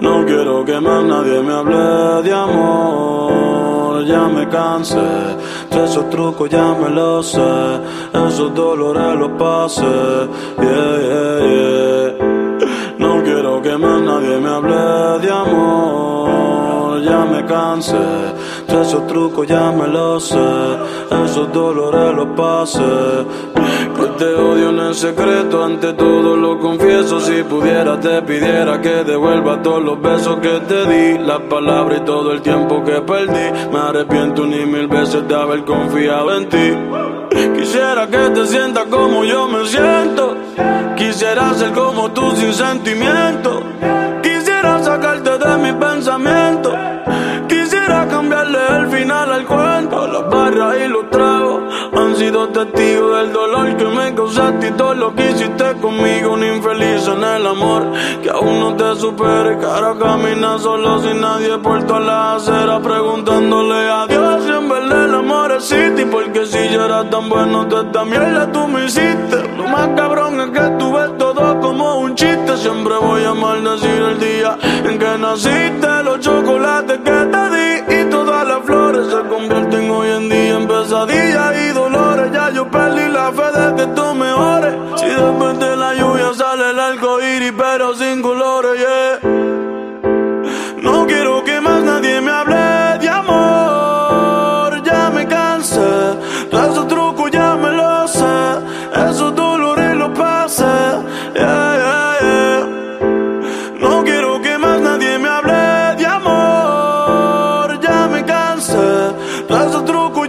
No quiero que más nadie me hable de amor, ya me cansé. De esos trucos ya me los sé, esos dolores los pasé. Yeah, yeah, yeah. No quiero que más nadie me hable ya me cansé. De esos trucos ya me los sé, esos dolores los pasé. Que te odio en el secreto, ante todo lo confieso. Si pudiera, te pidiera que devuelva todos los besos que te di, las palabras y todo el tiempo que perdí. Me arrepiento ni mil veces de haber confiado en ti. Quisiera que te sientas como yo me siento. Quisiera ser como tú sin sentimiento. Y los tragos han sido testigos del dolor que me causaste y todo lo que hiciste conmigo. Un infeliz en el amor que aún no te supere. Cara camina solo sin nadie por toda la acera preguntándole a Dios si en verdad el amor existe. Porque si yo era tan bueno, toda esta mierda tú me hiciste. Lo más cabrón es que tú ves todo como un chiste. Siempre voy a maldecir el día en que naciste. Los chocolates pesadillas y dolores. Ya yo perdí la fe de que tú mejores. Si después de la lluvia sale el arco iris, pero sin colores, yeah. No quiero que más nadie me hable de amor. Ya me cansé de esos trucos, ya me lo sé. Esos dolores los pasé, yeah, yeah. No quiero que más nadie me hable de amor. Ya me cansé de esos trucos.